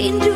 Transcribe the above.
into